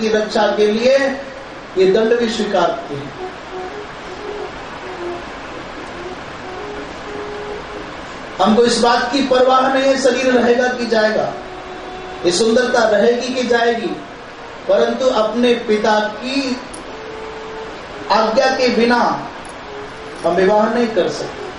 की रक्षा के लिए ये दंड भी स्वीकार किए हमको इस बात की परवाह नहीं है, शरीर रहेगा कि जाएगा। ये सुंदरता रहेगी कि जाएगी। परंतु अपने पिता की आज्ञा के बिना हम विवाह नहीं कर सकते।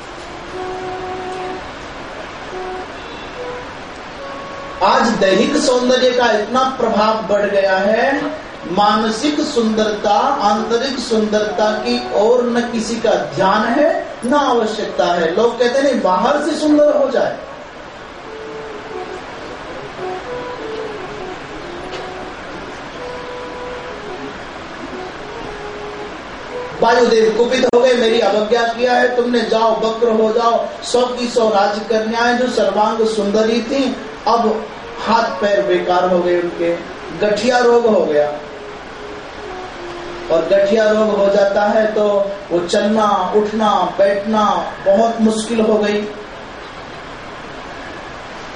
आज दैहिक सौंदर्य का इतना प्रभाव बढ़ गया है, मानसिक सुंदरता, आंतरिक सुंदरता की और न किसी का ध्यान है, न आवश्यकता है। लोग कहते नहीं, बाहर से सुंदर हो जाए। वायुदेव कुपित हो गए, मेरी अवज्ञा किया है, तुमने जाओ, वक्र हो जाओ, सौ की सौ राज कन्याएँ जो सर्वांग सुंदरी थी अब हाथ पैर बेकार हो गए उनके, गठिया रोग हो गया। और गठिया रोग हो जाता है तो वो चलना, उठना, बैठना बहुत मुश्किल हो गई।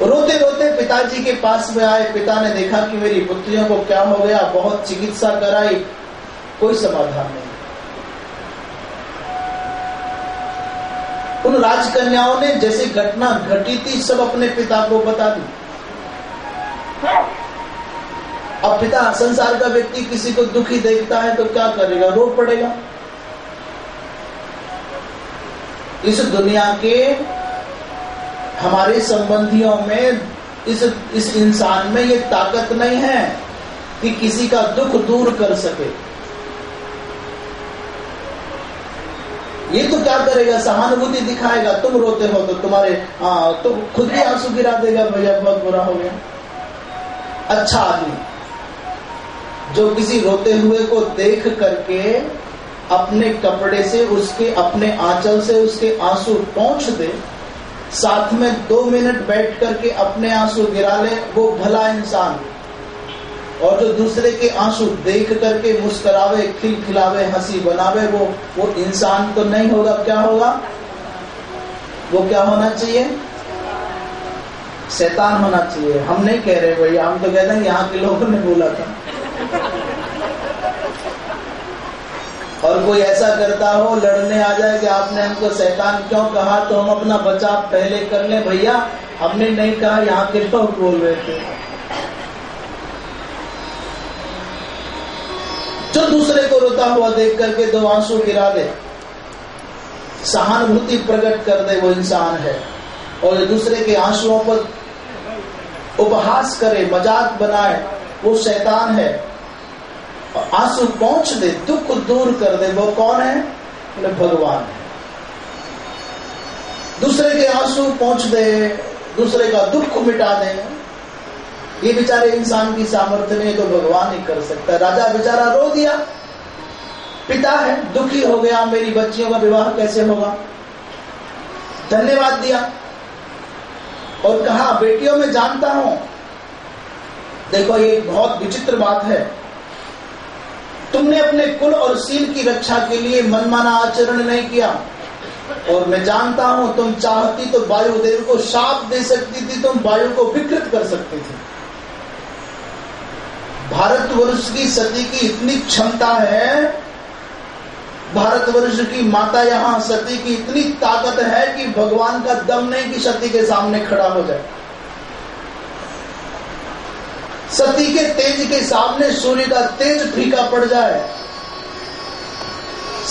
रोते रोते पिताजी के पास में आए, पिता ने देखा कि मेरी पुत्रियों को क्या हो गया, बहुत चिकित्सा कराई, कोई समाधान नहीं। उन राजकन्याओं ने जैसे घटना घटी थी सब अपने पिता को बता दी। अब पिता संसार का व्यक्ति किसी को दुखी देखता है तो क्या करेगा? रो पड़ेगा। इस दुनिया के हमारे संबंधियों में इस इस इंसान में ये ताकत नहीं है कि किसी का दुख दूर कर सके ये तो क्या करेगा सहानुभूति दिखाएगा तुम रोते हो तो तुम्हारे आ, तो खुद भी आँसू गिरा देगा भैया बहुत बुरा हो गया। अच्छा आदमी जो किसी रोते हुए को देख करके अपने कपड़े से उसके अपने आंचल से उसके आँसू पहुँच दे साथ में दो मिनट बैठ करके अपने आँसू गिरा ले वो भला इंसान और जो दूसरे के आँसू देख करके मुस्करावे खिल खिलावे हँसी बनावे, वो वो इंसान तो नहीं होगा, क्या होगा? वो क्या होना चाहिए? शैतान होना चाहिए। हम नहीं कह रहे भैया, हम तो कहते हैं यहाँ के लोगों ने बोला था। और कोई ऐसा करता हो, लड़ने आ जाए कि आपने हमको शैतान क्यों कहा तो हम अपना बचाव पहले कर ले। भैया, हमने नहीं कहा, यहाँ के लोग बोल रहे थे। जो दूसरे को रोता हुआ देख करके दो आँसू गिरा दे। सहानुभूति प्रकट कर दे वो इंसान है। और दूसरे के आंसुओं पर उपहास करे, मज़ाक बनाए, वो शैतान है। आँसू पहुँच दे, दुख दूर कर दे, वो कौन है? बोले, भगवान है। दूसरे के आँसू पहुँच दे, दूसरे का दुख मिटा दे। ये बेचारे इंसान की सामर्थ्य नहीं तो भगवान ही कर सकता। है राजा बेचारा रो दिया। पिता है, दुखी हो गया, मेरी बच्चियों का विवाह कैसे होगा? धन्यवाद दिया। और कहा, बेटियों, में जानता हूँ। देखो, ये बहुत विचित्र बात है। तुमने अपने कुल और सील की रक्षा के लिए मनमाना आचरण नहीं किया। और मैं जानता हूँ, तुम चाहती तो वायुदेव को शाप दे सकती थी, तुम वायु को विकृत कर सकती थी। भारतवर्ष की सती की इतनी क्षमता है भारतवर्ष की माता यहाँ सती की इतनी ताकत है कि भगवान का दम नहीं कि सती के सामने खड़ा हो जाए। सती के तेज के सामने सूर्य का तेज फीका पड़ जाए।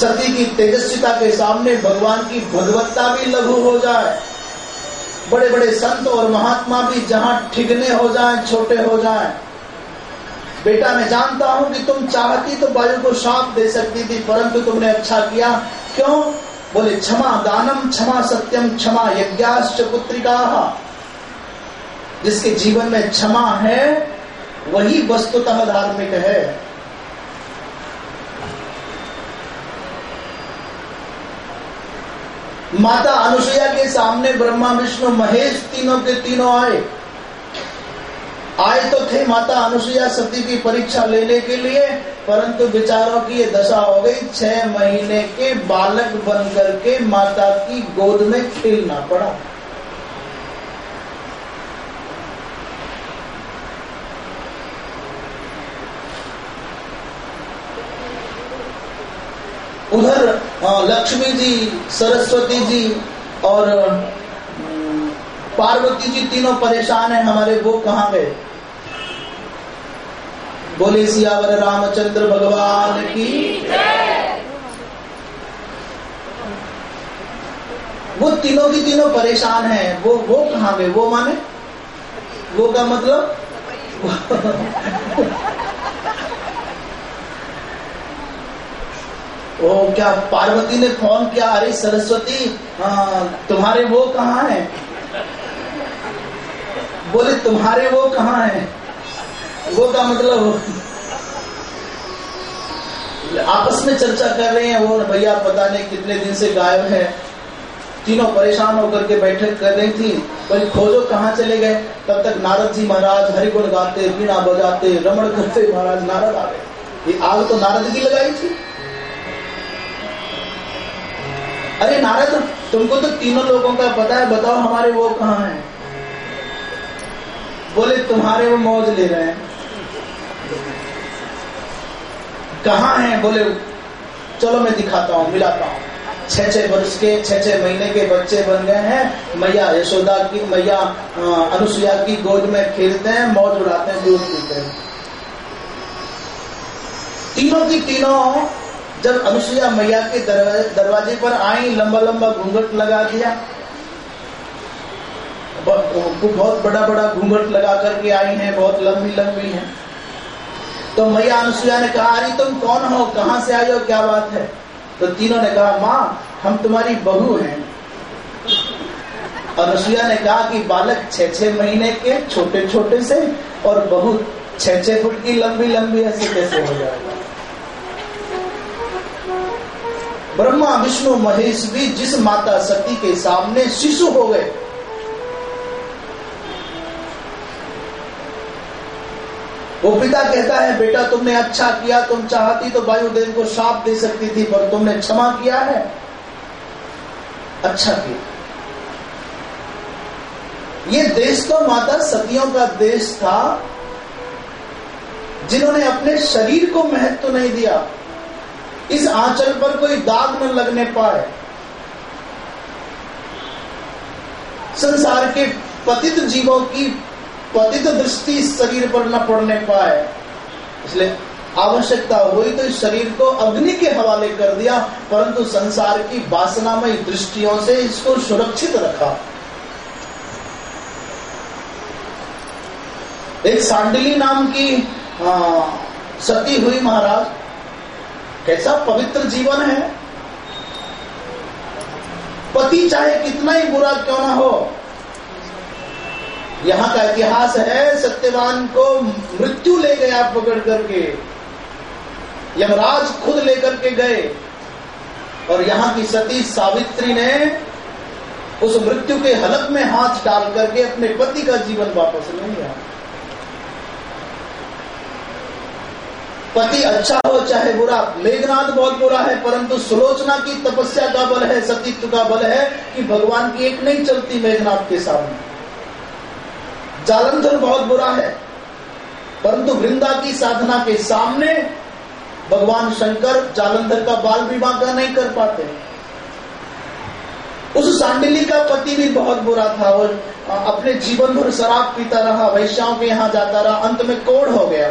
सती की तेजस्विता के सामने भगवान की भगवत्ता भी लघु हो जाए। बड़े बड़े संत और महात्मा भी जहाँ ठिकने हो जाएँ, छोटे हो जाएँ। बेटा, मैं जानता हूँ कि तुम चाहती तो वायु को शाप दे सकती थी, परंतु तुमने अच्छा किया। क्यों? बोले, क्षमा दानम, क्षमा सत्यम, क्षमा यज्ञाश्च पुत्रिका। जिसके जीवन में क्षमा है, वही वस्तुतः धार्मिक है। माता अनुसुईया के सामने ब्रह्मा, विष्णु, महेश तीनों के तीनों आए। आए तो थे माता अनुसुईया सती की परीक्षा लेने के लिए, परंतु बेचारों की ये दशा हो गई, छह महीने के बालक बन करके माता की गोद में खेलना पड़ा। उधर लक्ष्मी जी, सरस्वती जी और पार्वती जी तीनों परेशान है, हमारे वो कहाँ गए? बोले, सियावर रामचंद्र भगवान की वो तीनों की तीनों परेशान है। वो वो कहाँ गए वो माने? वो का मतलब? वो क्या पार्वती ने फ़ोन किया? अरे, सरस्वती तुम्हारे वो कहाँ है? बोले, तुम्हारे वो कहाँ हैं? वो का मतलब आपस में चर्चा कर रहे हैं वो, भैया पता नहीं कितने दिन से गायब है। तीनों परेशान होकर के बैठक कर रही थी बोले खोजो कहाँ चले गए? तब तक नारद जी महाराज हरिगुण गाते बीणा बजाते, रमण करते, महाराज नारद आ गए ये आग तो नारद की लगाई थी। अरे नारद, तुमको तो तीनों लोगों का पता है, बताओ हमारे वो कहाँ है? बोले, तुम्हारे वो मौज ले रहे हैं। कहा है बोले चलो मैं दिखाता हूँ, मिलाता हूँ। छह छह वर्ष के, छह छह महीने के बच्चे बन गए हैं। मैया यशोदा की, मैया अनुसुईया की गोद में खेलते हैं, मौज उड़ाते हैं, दूध पीते हैं। तीनों की तीनों जब अनुसुईया मैया के दरवाजे पर आई, लंबा लंबा घूंघट लगा दिया। बहुत बड़ा बड़ा घूंघट लगा करके आई हैं, बहुत लंबी लंबी हैं। तो मैया अनुसुईया ने कहा, अरे तुम कौन हो? कहाँ से हो? क्या बात है? तो तीनों ने कहा, माँ, हम तुम्हारी बहू हैं। अनुसुईया ने कहा कि बालक छह छह महीने के छोटे छोटे से और बहू छह छह फुट की लंबी लंबी, ऐसे कैसे हो जाएगा? ब्रह्मा, विष्णु, महेश भी जिस माता सती के सामने शिशु हो गए वो पिता कहता है, बेटा, तुमने अच्छा किया, तुम चाहती तो वायुदेव को शाप दे सकती थी, पर तुमने क्षमा किया है। अच्छा किया। ये देश तो माता सतियों का देश था, जिन्होंने अपने शरीर को महत्व नहीं दिया। इस आंचल पर कोई दाग न लगने पाए। संसार के पतित जीवों की पतित दृष्टि शरीर पर न पड़ने पाए। इसलिए आवश्यकता हुई तो इस शरीर को अग्नि के हवाले कर दिया परंतु संसार की वासनामय दृष्टियों से इसको सुरक्षित रखा। एक सांडली नाम की आ, सती हुई महाराज। कैसा पवित्र जीवन है। पति चाहे कितना ही बुरा क्यों ना हो यहाँ का इतिहास है, सत्यवान को मृत्यु ले गया पकड़ करके। यमराज खुद लेकर के गए। और यहाँ की सती सावित्री ने उस मृत्यु के हलक में हाथ डाल करके अपने पति का जीवन वापस ले लिया। पति अच्छा हो चाहे बुरा मेघनाथ बहुत बुरा है, परंतु सुलोचना की तपस्या का बल है, सतीत्व का बल है कि भगवान की एक नहीं चलती मेघनाथ के सामने। जालंधर बहुत बुरा है, परंतु वृंदा की साधना के सामने भगवान शंकर जालंधर का बाल विवाह का नहीं कर पाते। उस सांडिली का पति भी बहुत बुरा था और अपने जीवन भर शराब पीता रहा, वैश्याओं के यहाँ जाता रहा, अंत में कोड़ हो गया।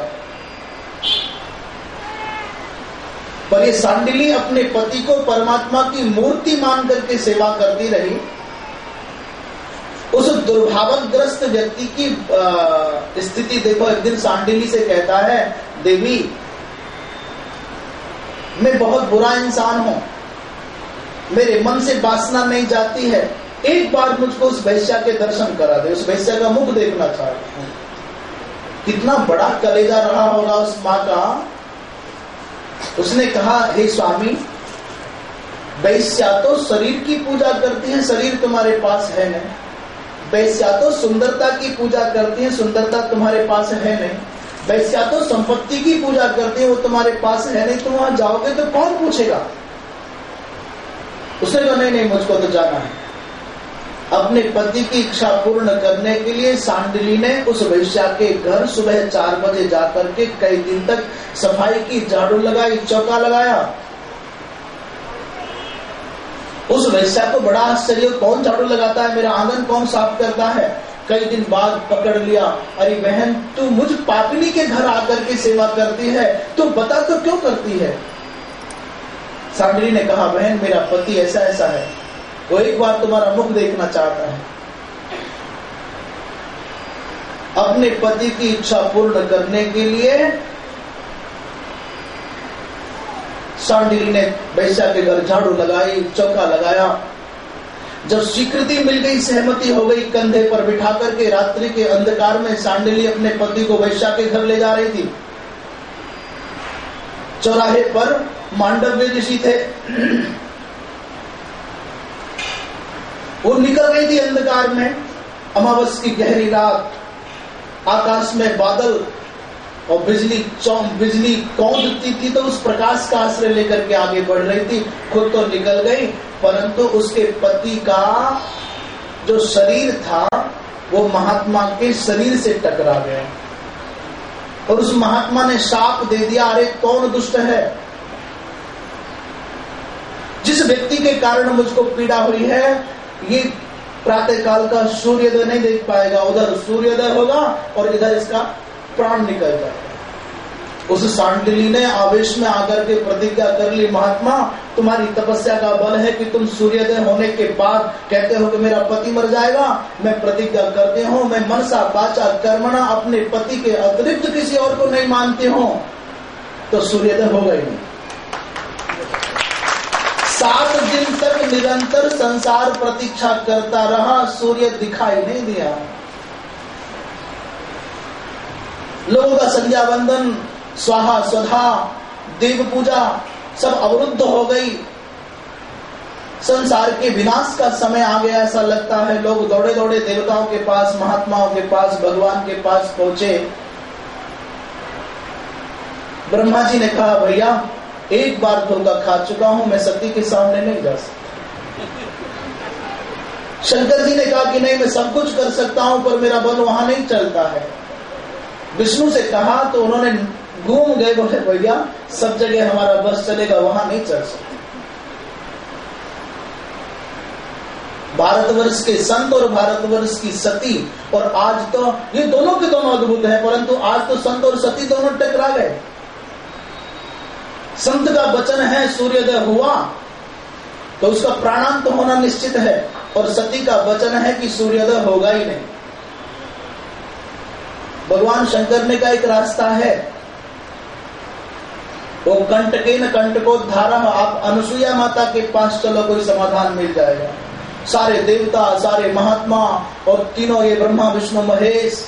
पर ये सांडिली अपने पति को परमात्मा की मूर्ति मान करके सेवा करती रही। उस दुर्भावग्रस्त व्यक्ति की स्थिति देखो, एक दिन सांडिली से कहता है, देवी, मैं बहुत बुरा इंसान हूँ। मेरे मन से वासना नहीं जाती है। एक बार मुझको उस वैश्या के दर्शन करा दे, उस वैश्या का मुख देखना चाहता हूँ। कितना बड़ा कलेजा रहा होगा उस माँ का। उसने कहा, हे स्वामी, वैश्या तो शरीर की पूजा करती है, शरीर तुम्हारे पास है। नहीं वैश्या तो सुंदरता की पूजा करती है, सुंदरता तुम्हारे पास है नहीं। वैश्या तो संपत्ति की पूजा करती है, वो तुम्हारे पास है नहीं, तुम वहाँ जाओगे तो कौन पूछेगा? उसने कहा नहीं नहीं, मुझको तो जाना है। अपने पति की इच्छा पूर्ण करने के लिए सांडली ने उस वैश्या के घर सुबह चार बजे जाकर के कई दिन तक सफ़ाई की झाड़ू लगाई, चौका लगाया उस वैश्या को बड़ा आश्चर्य, कौन झाड़ू लगाता है, मेरा आँगन कौन साफ़ करता है? कई दिन बाद पकड़ लिया। अरे बहन, तू मुझ पापनी के घर आकर के सेवा करती है। तू बता तो क्यों करती है? सांडरी ने कहा, बहन, मेरा पति ऐसा ऐसा है। वो एक बार तुम्हारा मुख देखना चाहता है। अपने पति की इच्छा पूर्ण करने के लिए सांडिल ने वैश्या के घर झाड़ू लगाई, चौका लगाया। जब स्वीकृति मिल गई, सहमति हो गई, कंधे पर बिठा करके रात्रि के अंधकार में सांडिली अपने पति को वैश्या के घर ले जा रही थी। चौराहे पर मांडव्य ऋषि थे। वो निकल गई थी अंधकार में। अमावस की गहरी रात, आकाश में बादल और बिजली चौंक, बिजली कौंधती थी तो उस प्रकाश का आश्रय लेकर के आगे बढ़ रही थी। खुद तो निकल गई, परंतु उसके पति का जो शरीर था, वो महात्मा के शरीर से टकरा गया। और उस महात्मा ने साप दे दिया, अरे, कौन दुष्ट है? जिस व्यक्ति के कारण मुझको पीड़ा हुई है, ये प्रातः काल का सूर्योदय नहीं देख पाएगा। उधर सूर्योदय होगा और इधर इसका प्राण निकल जाएगा उस सांडली ने आवेश में आकर के प्रतिज्ञा कर ली, महात्मा, तुम्हारी तपस्या का बल है कि तुम सूर्योदय होने के बाद कहते हो कि मेरा पति मर जाएगा। मैं प्रतिज्ञा करते हूँ, मैं मनसा बाचा कर्मणा अपने पति के अतिरिक्त किसी और को नहीं मानती हूँ। तो सूर्योदय हो गए। सात दिन तक निरंतर संसार प्रतीक्षा करता रहा, सूर्य दिखाई नहीं दिया। लोगों का संध्या बंदन स्वाहा स्वधा देव पूजा सब अवरुद्ध हो गई। संसार के विनाश का समय आ गया ऐसा लगता है। लोग दौड़े दौड़े देवताओं के पास, महात्माओं के पास, भगवान के पास पहुँचे। ब्रह्मा जी ने कहा, भैया, एक बार धोखा खा चुका हूँ, मैं सती के सामने नहीं जा सकता। शंकर जी ने कहा कि नहीं, मैं सब कुछ कर सकता हूँ, पर मेरा बल वहाँ नहीं चलता है। विष्णु से कहा तो उन्होंने घूम गए, बोले, भैया, सब जगह हमारा बस चलेगा, वहाँ नहीं चल सकते. भारतवर्ष के संत और भारतवर्ष की सती, और आज तो ये दोनों के दोनों अद्भुत है, परंतु आज तो संत और सती दोनों टकरा गए। संत का वचन है, सूर्योदय हुआ तो उसका प्राणांत होना निश्चित है, और सती का वचन है कि सूर्योदय होगा ही नहीं। भगवान शंकर ने का एक रास्ता है। वो कंटके न कंटको धारा आप अनुसुईया माता के पास चलो, कोई समाधान मिल जाएगा। सारे देवता, सारे महात्मा और तीनों ये ब्रह्मा, विष्णु, महेश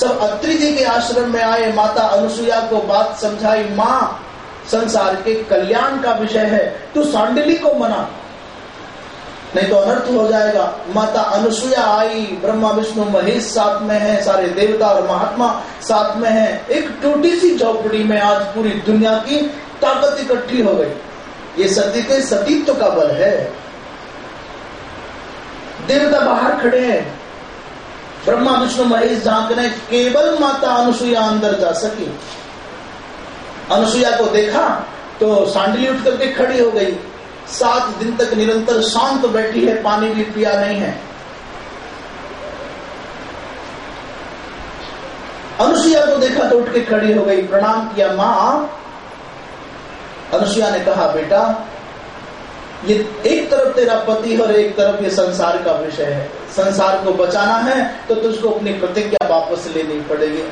सब अत्रि जी के आश्रम में आए। माता अनुसुईया को बात समझाई, माँ, संसार के कल्याण का विषय है। तू सांडली को मना। नहीं तो अनर्थ हो जाएगा। माता अनुसुया आई, ब्रह्मा, विष्णु, महेश साथ में है, सारे देवता और महात्मा साथ में है। एक टूटी सी झोपड़ी में आज पूरी दुनिया की ताकत इकट्ठी हो गई। ये सती के सतीत्व का बल है। देवता बाहर खड़े हैं। ब्रह्मा, विष्णु, महेश झांकने केवल माता अनुसुया अंदर जा सकी। अनुसुया को देखा तो सांडली उठ करके खड़ी हो गई। सात दिन तक निरंतर शांत बैठी है, पानी भी पिया नहीं है। अनुसुईया को देखा तो उठ के खड़ी हो गई, प्रणाम किया, माँ। अनुसुईया ने कहा, बेटा, ये एक तरफ़ तेरा पति और एक तरफ़ ये संसार का विषय है। संसार को बचाना है तो तुझको अपनी प्रतिज्ञा वापस लेनी पड़ेगी।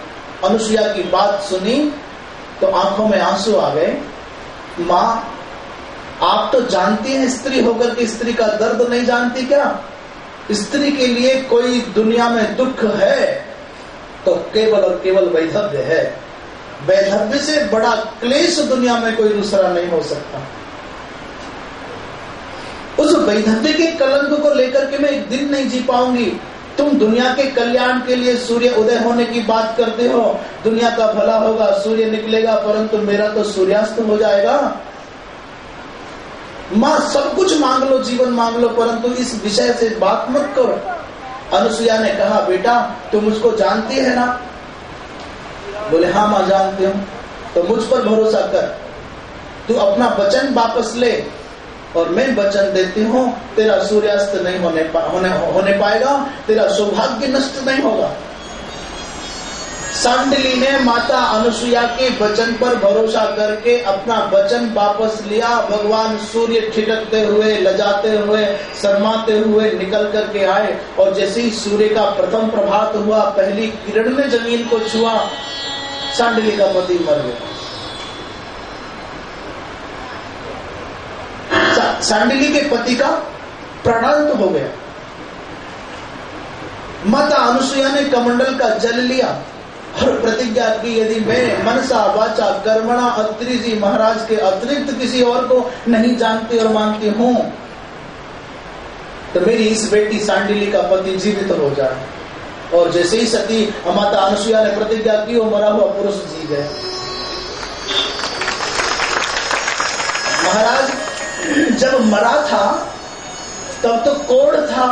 अनुसुईया की बात सुनी तो आँखों में आँसू आ गए। माँ आप तो जानती हैं स्त्री होकर के स्त्री का दर्द नहीं जानती क्या? स्त्री के लिए कोई दुनिया में दुख है? तो केवल और केवल वैधव्य है। वैधव्य से बड़ा क्लेश दुनिया में कोई दूसरा नहीं हो सकता। उस वैधव्य के कलंक को लेकर के मैं एक दिन नहीं जी पाऊँगी। तुम दुनिया के कल्याण के लिए सूर्य उदय होने की बात करते हो। दुनिया का भला होगा, सूर्य निकलेगा, परंतु मेरा तो सूर्यास्त हो जाएगा। माँ सब कुछ मांग लो जीवन मांग लो परंतु इस विषय से बात मत करो। अनुसुईया ने कहा बेटा तुम मुझको जानती है ना? बोले हाँ माँ जानती हूँ। तो मुझ पर भरोसा कर। तू अपना वचन वापस ले और मैं वचन देती हूँ। तेरा सूर्यास्त नहीं होने पा, होने होने पाएगा। तेरा सौभाग्य नष्ट नहीं होगा। सांडली ने माता अनुसुईया के वचन पर भरोसा करके अपना वचन वापस लिया। भगवान सूर्य ठिठकते हुए, लजाते हुए, शर्माते हुए निकल करके आए और जैसे ही सूर्य का प्रथम प्रभात हुआ, पहली किरण ने ज़मीन को छुआ, सांडली का पति मर गया। सांडली के पति का प्राणांत हो गया। माता अनुसुईया ने कमंडल का जल लिया। प्रतिज्ञा की यदि मैं मनसा, वाचा, कर्मणा अत्रि जी महाराज के अतिरिक्त किसी और को नहीं जानती और मानती हूँ तो मेरी इस बेटी सांडिली का पति जीवित तो हो जाए। और जैसे ही सती माता अनुसुईया ने प्रतिज्ञा की, वो मरा हुआ पुरुष जी गए। महाराज, जब मरा था, तब तो कोड़ था।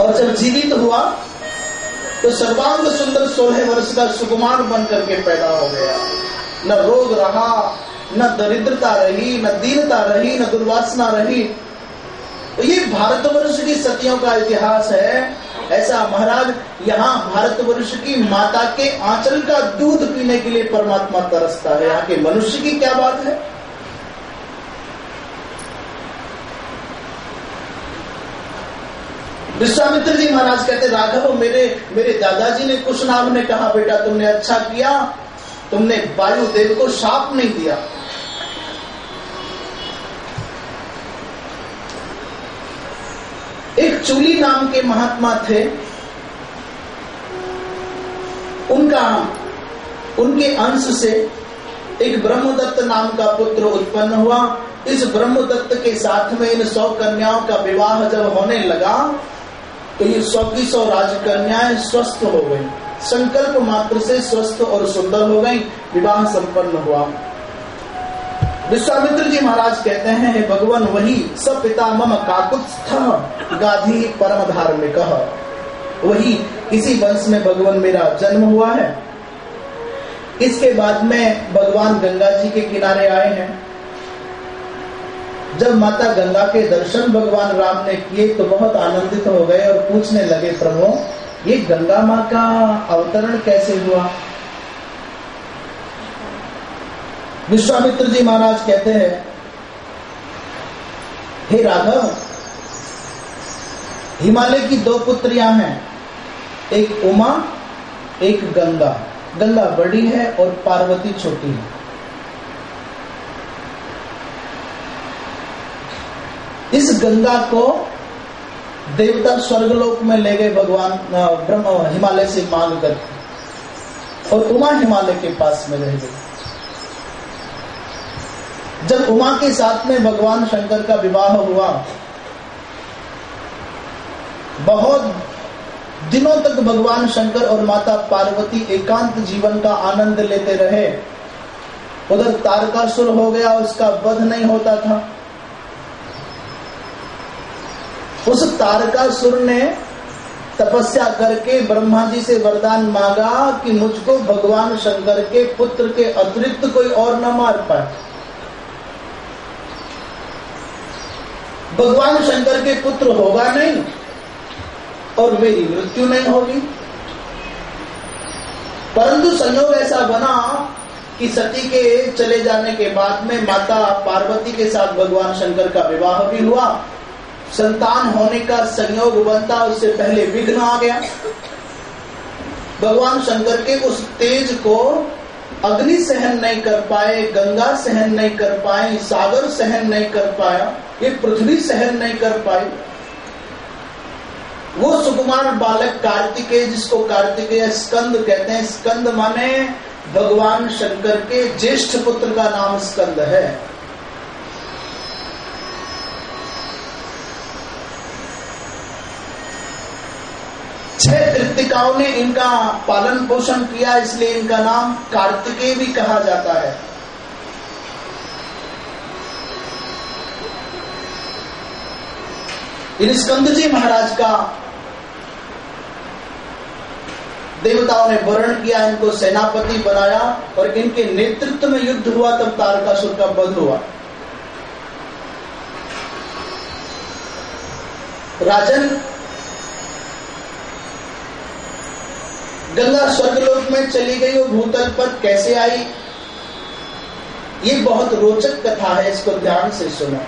और जब जीवित हुआ तो सर्वांग सुंदर सोलह वर्ष का सुकुमार बन करके पैदा हो गया। न रोग रहा, न दरिद्रता रही, न दीनता रही, न दुर्वासना रही। तो ये भारतवर्ष की सतियों का इतिहास है। ऐसा महाराज, यहाँ भारतवर्ष की माता के आंचल का दूध पीने के लिए परमात्मा तरसता है। यहाँ के मनुष्य की क्या बात है? विश्वामित्र जी महाराज कहते, राघव, मेरे मेरे दादाजी ने कुछ नाम ने कहा, बेटा, तुमने अच्छा किया, तुमने वायुदेव को शाप नहीं दिया। एक चूली नाम के महात्मा थे। उनका, उनके अंश से एक ब्रह्मदत्त नाम का पुत्र उत्पन्न हुआ। इस ब्रह्मदत्त के साथ में इन सौ कन्याओं का विवाह जब होने लगा तो ये सौ की सौ राजकन्याएँ स्वस्थ हो गई संकल्प मात्र से स्वस्थ और सुंदर हो गई, विवाह संपन्न हुआ। विश्वामित्र जी महाराज कहते हैं, हे भगवान, वही सब पिता मम काकुत्स्थ गाधी परम धार्मिक वही इसी वंश में भगवान मेरा जन्म हुआ है। इसके बाद में भगवान गंगा जी के किनारे आए हैं। जब माता गंगा के दर्शन भगवान राम ने किए तो बहुत आनंदित हो गए और पूछने लगे, प्रभु, ये गंगा माँ का अवतरण कैसे हुआ? विश्वामित्र जी महाराज कहते हैं, हे राघव, हिमालय की दो पुत्रियाँ हैं, एक उमा, एक गंगा। गंगा बड़ी है और पार्वती छोटी है। इस गंगा को देवता स्वर्गलोक में ले गए भगवान ब्रह्म हिमालय से मांग कर। और उमा हिमालय के पास में रह गई। जब उमा के साथ में भगवान शंकर का विवाह हुआ, बहुत दिनों तक भगवान शंकर और माता पार्वती एकांत जीवन का आनंद लेते रहे। उधर तारकासुर हो गया, उसका वध नहीं होता था। उस तारकासुर ने तपस्या करके ब्रह्मा जी से वरदान मांगा कि मुझको भगवान शंकर के पुत्र के अतिरिक्त कोई और न मार पाए। भगवान शंकर के पुत्र होगा नहीं और मेरी मृत्यु नहीं होगी। परंतु संयोग ऐसा बना कि सती के चले जाने के बाद में माता पार्वती के साथ भगवान शंकर का विवाह भी हुआ। संतान होने का संयोग बनता, उससे पहले विघ्न आ गया। भगवान शंकर के उस तेज को अग्नि सहन नहीं कर पाए, गंगा सहन नहीं कर पाए, सागर सहन नहीं कर पाया, ये पृथ्वी सहन नहीं कर पाई। वो सुकुमार बालक कार्तिकेय, जिसको कार्तिकेय स्कंद कहते हैं, स्कंद माने भगवान शंकर के ज्येष्ठ पुत्र का नाम स्कंद है। छह कृतिकाओं ने इनका पालन पोषण किया, इसलिए इनका नाम कार्तिकेय भी कहा जाता है। इन स्कंद जी महाराज का देवताओं ने वर्ण किया, इनको सेनापति बनाया, और इनके नेतृत्व में युद्ध हुआ, तब तारकासुर का वध हुआ। राजन गंगा स्वर्गलोक में चली गई और भूतल पर कैसे आई? ये बहुत रोचक कथा है, इसको ध्यान से सुनो।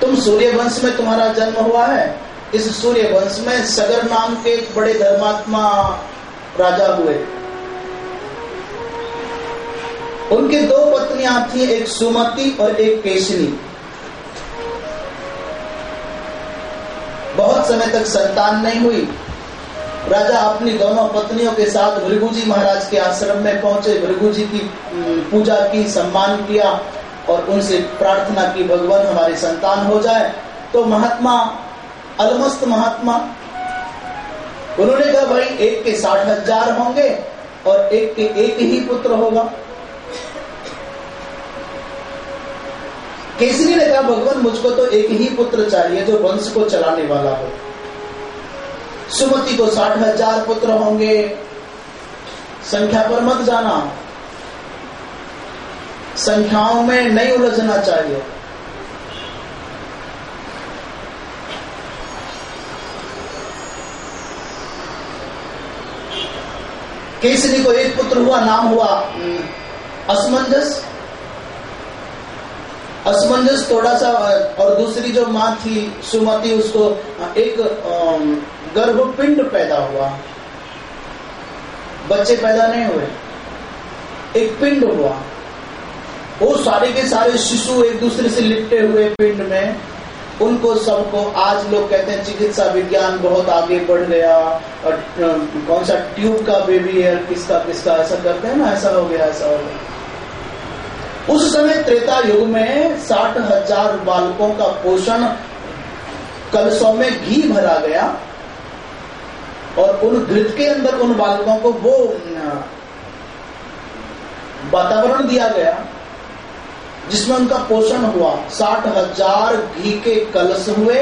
तुम सूर्य वंश में तुम्हारा जन्म हुआ है। इस सूर्य वंश में सगर नाम के एक बड़े धर्मात्मा राजा हुए। उनके दो पत्नियाँ थी, एक सुमति और एक केशनी। बहुत समय तक संतान नहीं हुई। राजा अपनी दोनों पत्नियों के साथ भृगु जी महाराज के आश्रम में पहुँचे। भृगु जी की पूजा की, सम्मान किया और उनसे प्रार्थना की, भगवान हमारी संतान हो जाए। तो महात्मा, अलमस्त महात्मा, उन्होंने कहा, भाई, एक के साठ हज़ार होंगे और एक के एक ही पुत्र होगा। केसरी ने कहा, भगवान, मुझको तो एक ही पुत्र चाहिए जो वंश को चलाने वाला हो। सुमति को साठ हज़ार पुत्र होंगे। संख्या पर मत जाना। संख्याओं में नहीं उलझना चाहिए। केसरी को एक पुत्र हुआ, नाम हुआ असमंजस। असमंजस थोड़ा सा, और दूसरी जो माँ थी सुमति, उसको एक गर्भपिंड पैदा हुआ। बच्चे पैदा नहीं हुए। एक पिंड हुआ। वो सारे के सारे शिशु एक दूसरे से लिपटे हुए पिंड में। उनको सबको आज लोग कहते हैं, चिकित्सा विज्ञान बहुत आगे बढ़ गया। और कौन सा ट्यूब का बेबी है, किसका किसका, ऐसा करते हैं ना, ऐसा हो गया, ऐसा हो गया। उस समय त्रेता युग में साठ हज़ार बालकों का पोषण कलशों में घी भरा गया। और उन घृत के अंदर उन बालकों को वो वातावरण दिया गया जिसमें उनका पोषण हुआ। साठ हज़ार घी के कलश हुए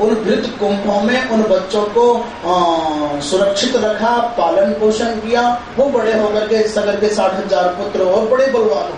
उन घृत कुंभों में उन बच्चों को आ, सुरक्षित रखा पालन पोषण किया। वो बड़े होकर के सगर के साठ हज़ार पुत्र और बड़े बलवान